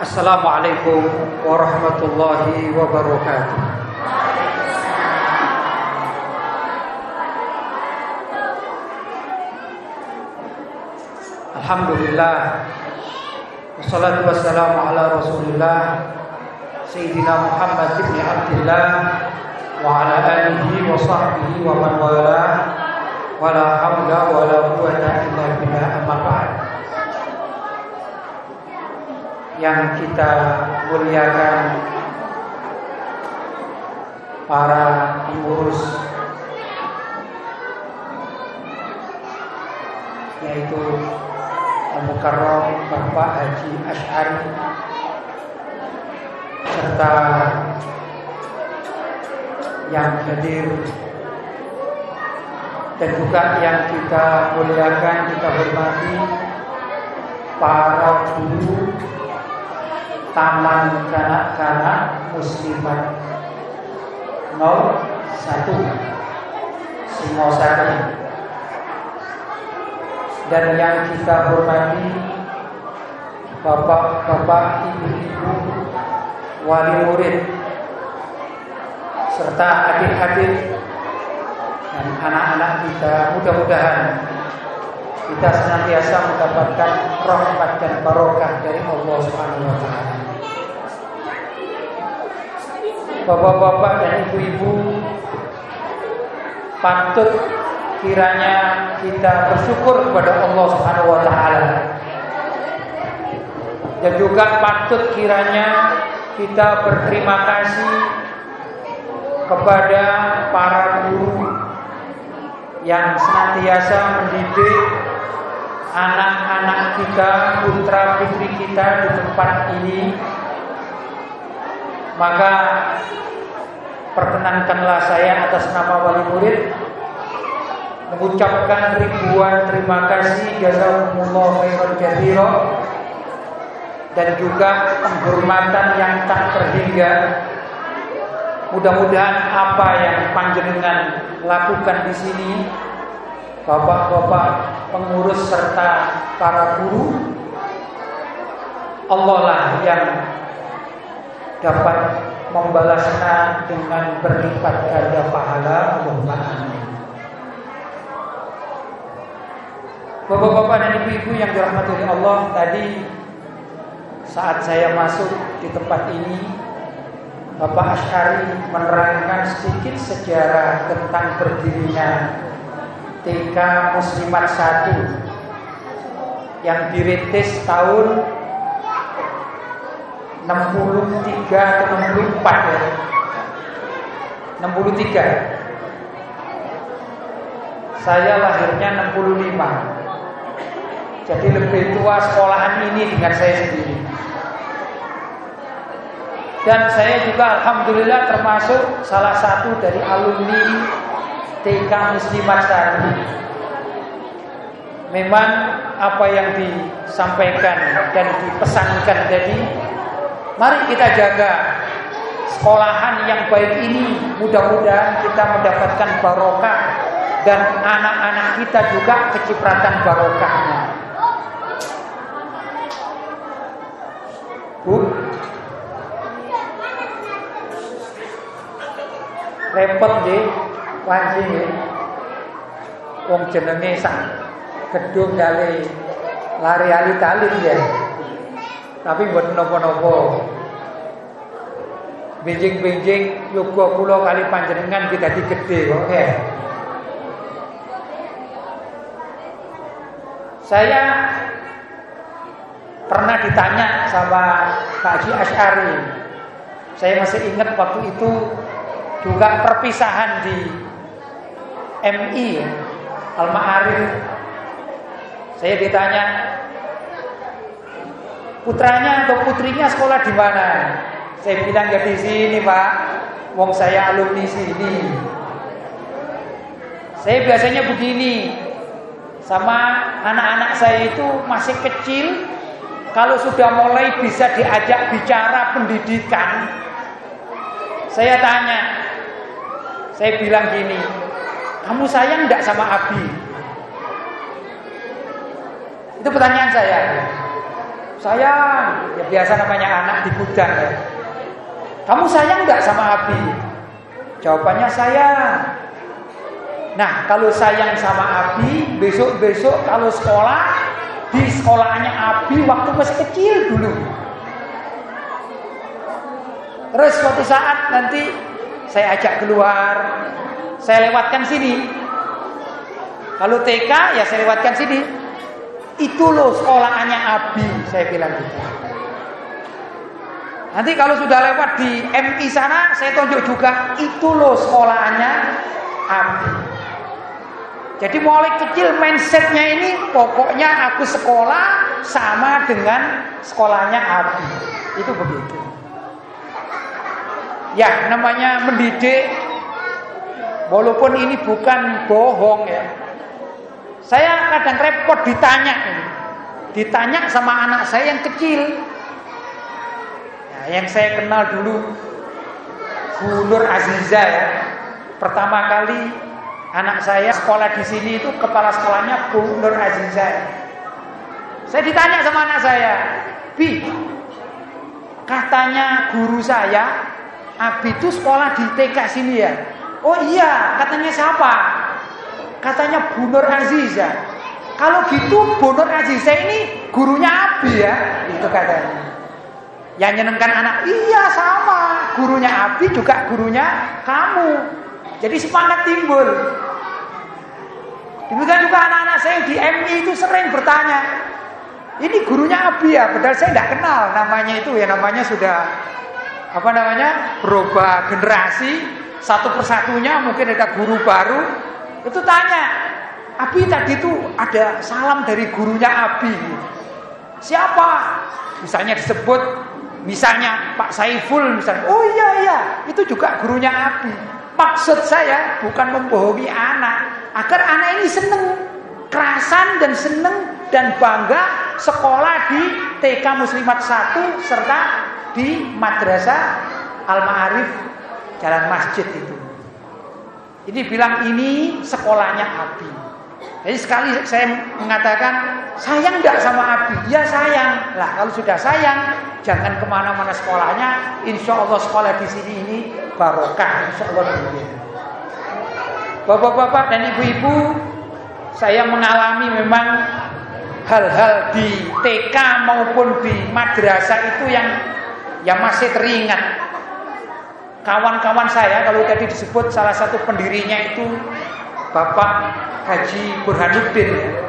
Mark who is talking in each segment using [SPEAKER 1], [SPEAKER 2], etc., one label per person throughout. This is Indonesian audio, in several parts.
[SPEAKER 1] Assalamualaikum warahmatullahi wabarakatuh. Alhamdulillah. Wassalatu wassalamu ala Muhammad ibn Abdullah Wa wa sahbihi wa man wala. Wa la hawla yang kita muliakan para pengurus yaitu Al-Mukarram Bapak Haji Ash'ari serta yang hadir dan juga yang kita muliakan, kita hormati para guru Taman Kanak-kanak Muslimat. 01 Singosari dan yang kita hormati Bapak-bapak, ibu-ibu, wali murid serta adik-adik dan anak-anak kita mudah-mudahan kita senantiasa mendapatkan rahmat dan barokah dari Allah Subhanahu wa taala. Bapak-bapak dan ibu-ibu patut kiranya kita bersyukur kepada Allah Subhanahu wa taala. Dan juga patut kiranya kita berterima kasih kepada para guru yang senantiasa mendidik anak-anak kita, putra putri kita di tempat ini, maka perkenankanlah saya atas nama wali murid mengucapkan ribuan terima kasih jazakumullah khairan katsira dan juga penghormatan yang tak terhingga. Mudah-mudahan apa yang panjenengan lakukan di sini bapak-bapak pengurus serta para guru Allah lah yang dapat membalasnya dengan berlipat ganda pahala. Allahumma Bapak-bapak dan ibu-ibu yang dirahmati oleh Allah Tadi saat saya masuk di tempat ini Bapak Asyari menerangkan sedikit sejarah tentang berdirinya TK Muslimat 1 yang dirintis tahun 63 atau 64 ya? 63 saya lahirnya 65 jadi lebih tua sekolahan ini dengan saya sendiri. Dan saya juga Alhamdulillah termasuk salah satu dari alumni TK Muslimat tadi memang apa yang disampaikan dan dipesankan tadi mari kita jaga sekolahan yang baik ini. Mudah-mudahan kita mendapatkan barokah dan anak-anak kita juga kecipratan barokahnya. Bu? Repot deh wanci wong jenenge sak gedung kali lari ali talin ya tapi buat nopo-nopo. Benjing-benjing yoga kula kali panjenengan kita di gede kok ya saya pernah ditanya sama Pak Haji Asyari saya masih ingat waktu itu juga perpisahan di MI Al-Ma'arif saya ditanya putranya atau putrinya sekolah di mana? Saya bilang ya di sini Pak. Wong saya alumni sini. Saya biasanya begini. Sama anak-anak saya itu masih kecil. Kalau sudah mulai bisa diajak bicara pendidikan saya tanya saya bilang gini kamu sayang tidak sama Abi? Itu pertanyaan saya. Sayang, ya biasa namanya anak di gudang ya. Kamu sayang nggak sama Abi? Jawabannya sayang. Nah, kalau sayang sama Abi, besok-besok kalau sekolah di sekolahnya Abi waktu masih kecil dulu. Terus suatu saat nanti saya ajak keluar, saya lewatkan sini. Kalau TK ya saya lewatkan sini. Itu loh sekolahannya Abi, saya bilang gitu. Nanti kalau sudah lewat di MI sana, saya tunjuk juga itu loh sekolahannya Abi. Jadi mulai kecil mindsetnya ini pokoknya aku sekolah sama dengan sekolahnya Abi. Itu begitu. Ya namanya mendidik Walaupun ini bukan bohong ya Saya kadang repot ditanya. Ditanya sama anak saya yang kecil. Nah, Yang saya kenal dulu Bu Nur Aziza ya. Pertama kali anak saya sekolah di sini itu kepala sekolahnya Bu Nur Aziza. Saya ditanya sama anak saya Bi Katanya guru saya Abi itu sekolah di TK sini ya? Oh iya, katanya siapa? Katanya Bu Nur Aziza. Kalau gitu Bu Nur Aziza ini gurunya Abi ya, itu katanya. Yang nyenengkan anak, iya sama, gurunya Abi juga gurunya kamu. Jadi semangat timbul. Demikian juga anak-anak saya di MI itu sering bertanya, ini gurunya Abi ya, padahal saya tidak kenal namanya itu ya, namanya sudah apa namanya berubah generasi satu persatunya mungkin ada guru baru itu tanya Abi tadi itu ada salam dari gurunya Abi. Siapa? Misalnya disebut misalnya Pak Saiful misalnya. Oh iya iya. Itu juga gurunya Abi. Maksud saya bukan membohongi anak agar anak ini seneng kerasan dan seneng dan bangga sekolah di TK Muslimat 1 serta di Madrasah Al-Ma'arif jalan masjid itu. Ini bilang ini sekolahnya Abi. Jadi sekali saya mengatakan sayang tidak sama Abi, ya sayang. Lah kalau sudah sayang, jangan ke mana-mana sekolahnya. Insya Allah sekolah di sini ini barokah. Insya Allah Bapak-bapak dan ibu-ibu, saya mengalami memang hal-hal di TK maupun di madrasah itu yang yang masih teringat kawan-kawan saya kalau tadi disebut salah satu pendirinya itu Bapak Haji Burhanuddin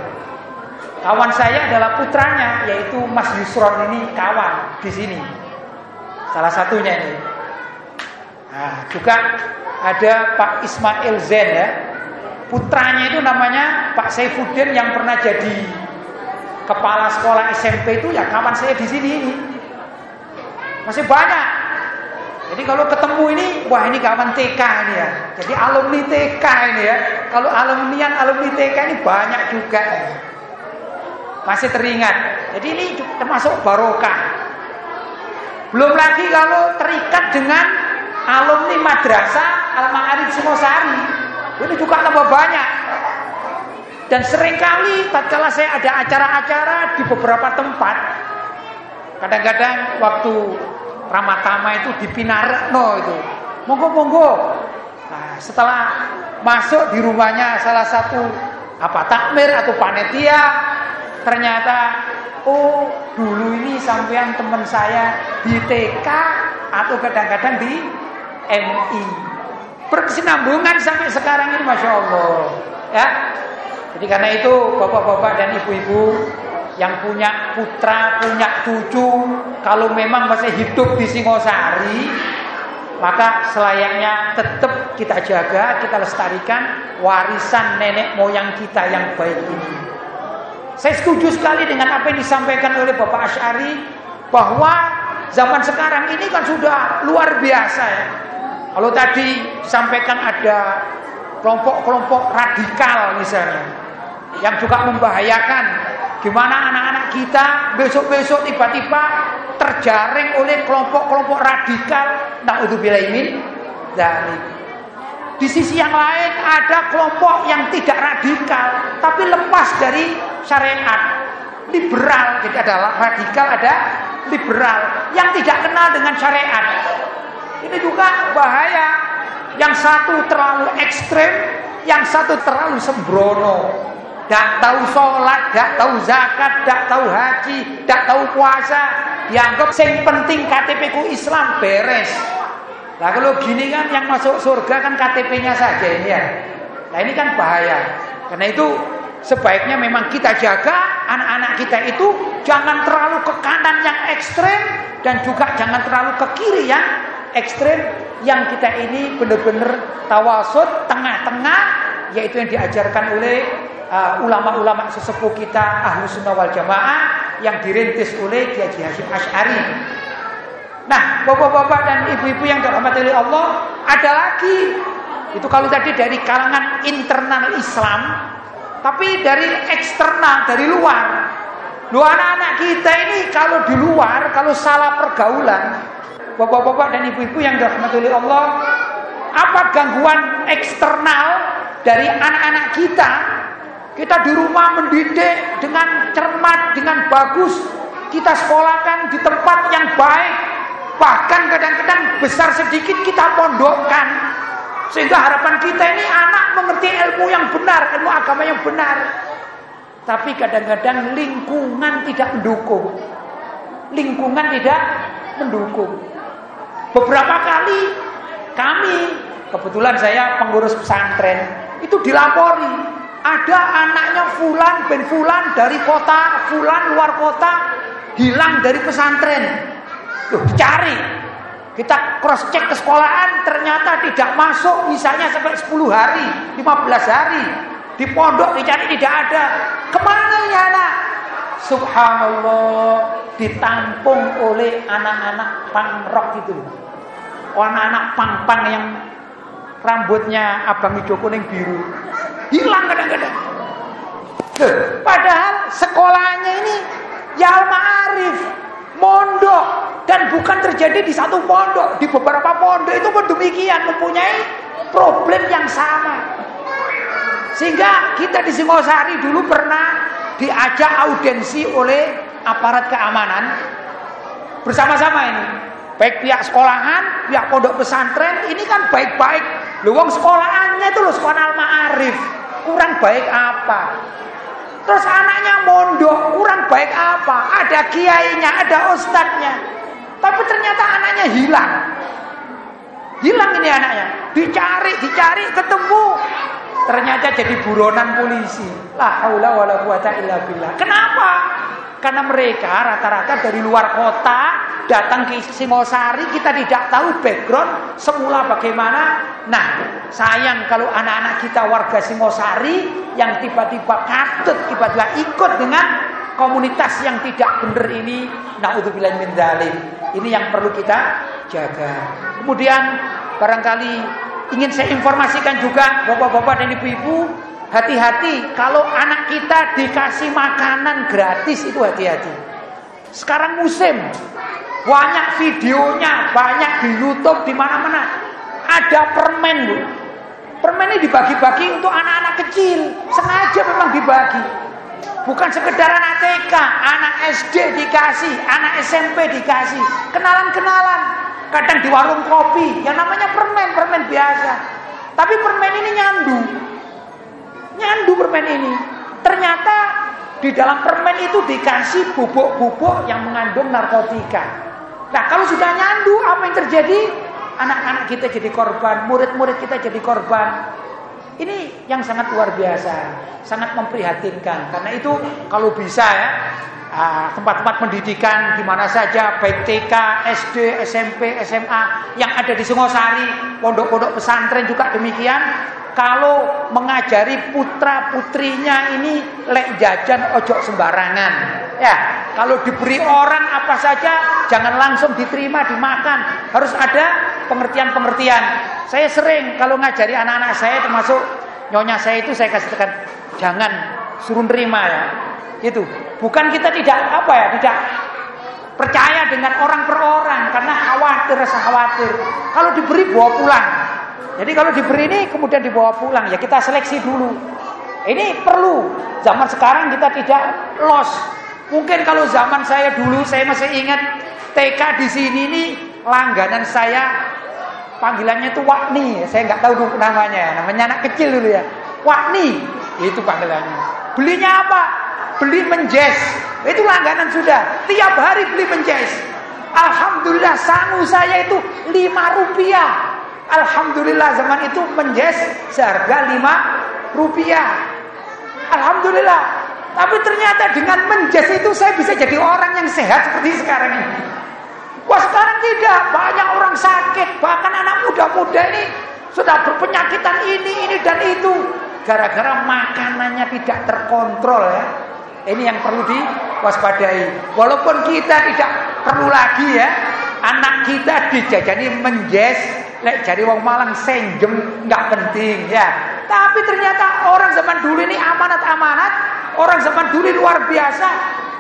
[SPEAKER 1] Kawan saya adalah putranya yaitu Mas Yusron ini kawan di sini. Salah satunya ini. Nah, juga ada Pak Ismail Zen ya. Putranya itu namanya Pak Saifuddin yang pernah jadi kepala sekolah SMP itu ya kawan saya di sini ini. Masih banyak jadi kalau ketemu ini, wah ini kawan TK ini ya. Jadi alumni TK ini ya. Kalau alumni yang alumni TK ini banyak juga. Masih teringat. Jadi ini termasuk barokah. Belum lagi kalau terikat dengan alumni madrasah Al-Ma'arif Singosari. Ini juga tambah banyak. Dan sering kali tatkala saya ada acara-acara di beberapa tempat, kadang-kadang waktu Ramatama itu di Pinarekno itu. Monggo-monggo. Nah, setelah masuk di rumahnya salah satu apa takmir atau panitia, ternyata oh dulu ini sampean teman saya di TK atau kadang-kadang di MI. Berkesinambungan sampai sekarang ini Masya Allah. Ya. Jadi karena itu bapak-bapak dan ibu-ibu yang punya putra, punya cucu, kalau memang masih hidup di Singosari, maka selayaknya tetap kita jaga, kita lestarikan warisan nenek moyang kita yang baik ini. Saya setuju sekali dengan apa yang disampaikan oleh Bapak Asyari bahwa zaman sekarang ini kan sudah luar biasa ya. Kalau tadi disampaikan ada kelompok-kelompok radikal misalnya yang juga membahayakan Gimana anak-anak kita besok-besok tiba-tiba terjaring oleh kelompok-kelompok radikal. Nauzubillah min dari di sisi yang lain ada kelompok yang tidak radikal tapi lepas dari syariat. liberal. Jadi ada radikal, ada liberal yang tidak kenal dengan syariat. Ini juga bahaya. Yang satu terlalu ekstrem, yang satu terlalu sembrono. Tidak tahu sholat, tidak tahu zakat, tidak tahu haji, tidak tahu puasa. Dianggap yang penting KTP ku Islam beres. Nah kalau gini kan yang masuk surga kan KTP-nya saja ini ya. Nah ini kan bahaya. Karena itu sebaiknya memang kita jaga anak-anak kita itu jangan terlalu ke kanan yang ekstrem dan juga jangan terlalu ke kiri yang ekstrem yang kita ini benar-benar tawasud tengah-tengah yaitu yang diajarkan oleh uh, ulama-ulama uh, sesepuh kita ahlu sunnah wal jamaah yang dirintis oleh Kiai Hasyim Ash'ari nah bapak-bapak dan ibu-ibu yang dirahmati oleh Allah ada lagi itu kalau tadi dari kalangan internal Islam tapi dari eksternal dari luar Lu anak-anak kita ini kalau di luar kalau salah pergaulan Bapak-bapak dan ibu-ibu yang dirahmati oleh Allah, apa gangguan eksternal dari anak-anak kita? Kita di rumah mendidik dengan cermat, dengan bagus. Kita sekolahkan di tempat yang baik. Bahkan kadang-kadang besar sedikit kita pondokkan. Sehingga harapan kita ini anak mengerti ilmu yang benar, ilmu agama yang benar. Tapi kadang-kadang lingkungan tidak mendukung. Lingkungan tidak mendukung. Beberapa kali kami, kebetulan saya pengurus pesantren, itu dilapori ada anaknya Fulan ben Fulan dari kota Fulan luar kota hilang dari pesantren. Loh, dicari. Kita cross check ke sekolahan ternyata tidak masuk misalnya sampai 10 hari, 15 hari. Di pondok dicari tidak ada. Ke mana ini anak? Subhanallah ditampung oleh anak-anak pangrok itu anak-anak pang-pang yang rambutnya abang hijau kuning biru hilang kadang-kadang. Padahal sekolahnya ini ya ma'arif mondok. Dan bukan terjadi di satu pondok di beberapa pondok. Itu pun demikian mempunyai problem yang sama. Sehingga kita di Singosari dulu pernah diajak audiensi oleh aparat keamanan. Bersama-sama ini. Baik pihak sekolahan, pihak pondok pesantren, ini kan baik-baik. Lu wong sekolahannya itu lo sekolah ma'arif. Kurang baik apa? Terus anaknya mondok, kurang baik apa? Ada kiainya, ada ustadznya. Tapi ternyata anaknya hilang. Hilang ini anaknya. Dicari, dicari, ketemu. Ternyata jadi buronan polisi. La haula wala quwata illa billah. Kenapa? Karena mereka rata-rata dari luar kota datang ke Singosari, kita tidak tahu background semula bagaimana. Nah, sayang kalau anak-anak kita warga Singosari yang tiba-tiba katut, tiba-tiba ikut dengan komunitas yang tidak benar ini. Naudzubillah min zalim. Ini yang perlu kita jaga. Kemudian barangkali ingin saya informasikan juga Bapak-bapak dan Ibu-ibu Hati-hati kalau anak kita dikasih makanan gratis itu hati-hati. Sekarang musim banyak videonya, banyak di YouTube di mana-mana. Ada permen, Bu. Permen ini dibagi-bagi untuk anak-anak kecil. Sengaja memang dibagi. Bukan sekedar anak TK, anak SD dikasih, anak SMP dikasih. Kenalan-kenalan. Kadang di warung kopi, yang namanya permen, permen biasa. Tapi permen ini nyandu. Nyandu permen ini. Ternyata di dalam permen itu dikasih bubuk-bubuk yang mengandung narkotika. Nah kalau sudah nyandu apa yang terjadi? Anak-anak kita jadi korban, murid-murid kita jadi korban. Ini yang sangat luar biasa, sangat memprihatinkan. Karena itu kalau bisa ya, ah, tempat-tempat pendidikan di mana saja, baik TK, SD, SMP, SMA yang ada di Singosari, pondok-pondok pesantren juga demikian, kalau mengajari putra putrinya ini lek jajan ojo sembarangan ya kalau diberi orang apa saja jangan langsung diterima dimakan. Harus ada pengertian-pengertian. Saya sering kalau ngajari anak-anak saya termasuk nyonya saya itu saya kasih tekan jangan suruh terima ya. Itu bukan kita tidak apa ya tidak percaya dengan orang per orang karena khawatir rasa khawatir. Kalau diberi bawa pulang. Jadi kalau diberi ini kemudian dibawa pulang. Ya kita seleksi dulu. Ini perlu. Zaman sekarang kita tidak los Mungkin kalau zaman saya dulu saya masih ingat TK di sini nih langganan saya panggilannya itu Wakni. Saya nggak tahu dulu namanya. Namanya anak kecil dulu ya. Wakni itu panggilannya. Belinya apa? Beli menjes. Itu langganan sudah. Tiap hari beli menjes. Alhamdulillah sangu saya itu 5 rupiah. Alhamdulillah zaman itu menjes seharga 5 rupiah. Alhamdulillah. Tapi ternyata dengan menjes itu saya bisa jadi orang yang sehat seperti sekarang ini. Wah sekarang tidak, banyak orang sakit, bahkan anak muda-muda ini sudah berpenyakitan ini, ini dan itu. Gara-gara makanannya tidak terkontrol ya. Ini yang perlu diwaspadai. Walaupun kita tidak perlu lagi ya, anak kita dijajani menjes, lek jadi wong Malang senjem nggak penting ya. Tapi ternyata orang zaman dulu ini amanat-amanat, orang zaman dulu luar biasa.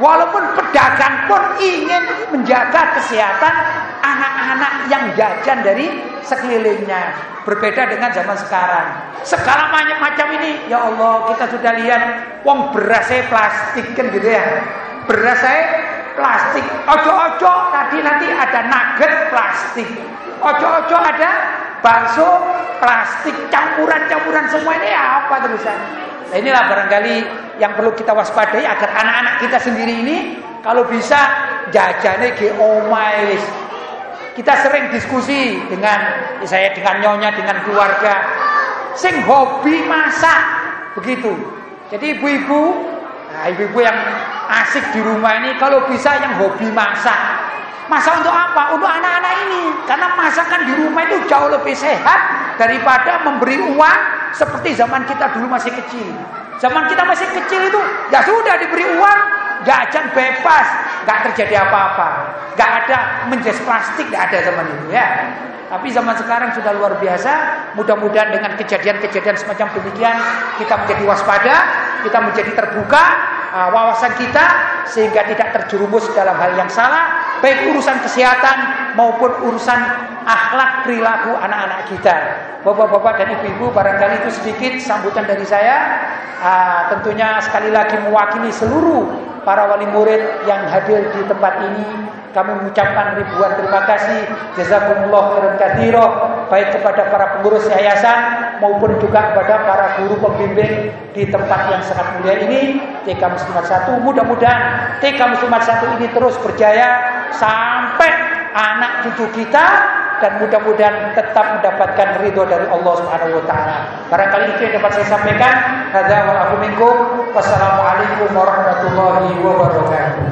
[SPEAKER 1] Walaupun pedagang pun ingin menjaga kesehatan anak-anak yang jajan dari sekelilingnya. Berbeda dengan zaman sekarang. Segala macam-macam ini, ya Allah, kita sudah lihat wong berasnya plastik kan gitu ya. Berasnya plastik. Ojo-ojo tadi nanti ada nugget plastik. Ojo-ojo ada bakso plastik campuran-campuran semua ini apa terusan? Nah inilah barangkali yang perlu kita waspadai agar anak-anak kita sendiri ini kalau bisa jajane ge omais. Kita sering diskusi dengan saya dengan nyonya dengan keluarga sing hobi masak begitu. Jadi ibu-ibu, nah ibu-ibu yang asik di rumah ini kalau bisa yang hobi masak. Masak untuk apa? Untuk anak-anak ini. Karena masakan di rumah itu jauh lebih sehat daripada memberi uang seperti zaman kita dulu masih kecil. Zaman kita masih kecil itu ya sudah diberi uang, jajan bebas, nggak terjadi apa-apa. Nggak ada menjes plastik, nggak ada zaman itu ya. Tapi zaman sekarang sudah luar biasa. Mudah-mudahan dengan kejadian-kejadian semacam demikian kita menjadi waspada, kita menjadi terbuka wawasan kita sehingga tidak terjerumus dalam hal yang salah baik urusan kesehatan maupun urusan akhlak perilaku anak-anak kita. Bapak-bapak dan ibu-ibu barangkali itu sedikit sambutan dari saya. Uh, tentunya sekali lagi mewakili seluruh para wali murid yang hadir di tempat ini kami mengucapkan ribuan terima kasih jazakumullah khairan katsira baik kepada para pengurus yayasan maupun juga kepada para guru pembimbing di tempat yang sangat mulia ini TK Muslimat 1 mudah-mudahan TK Muslimat 1 ini terus berjaya sampai anak cucu kita dan mudah-mudahan tetap mendapatkan ridho dari Allah Subhanahu wa taala. Barangkali itu yang dapat saya sampaikan. Hadza wa. Wassalamualaikum warahmatullahi wabarakatuh.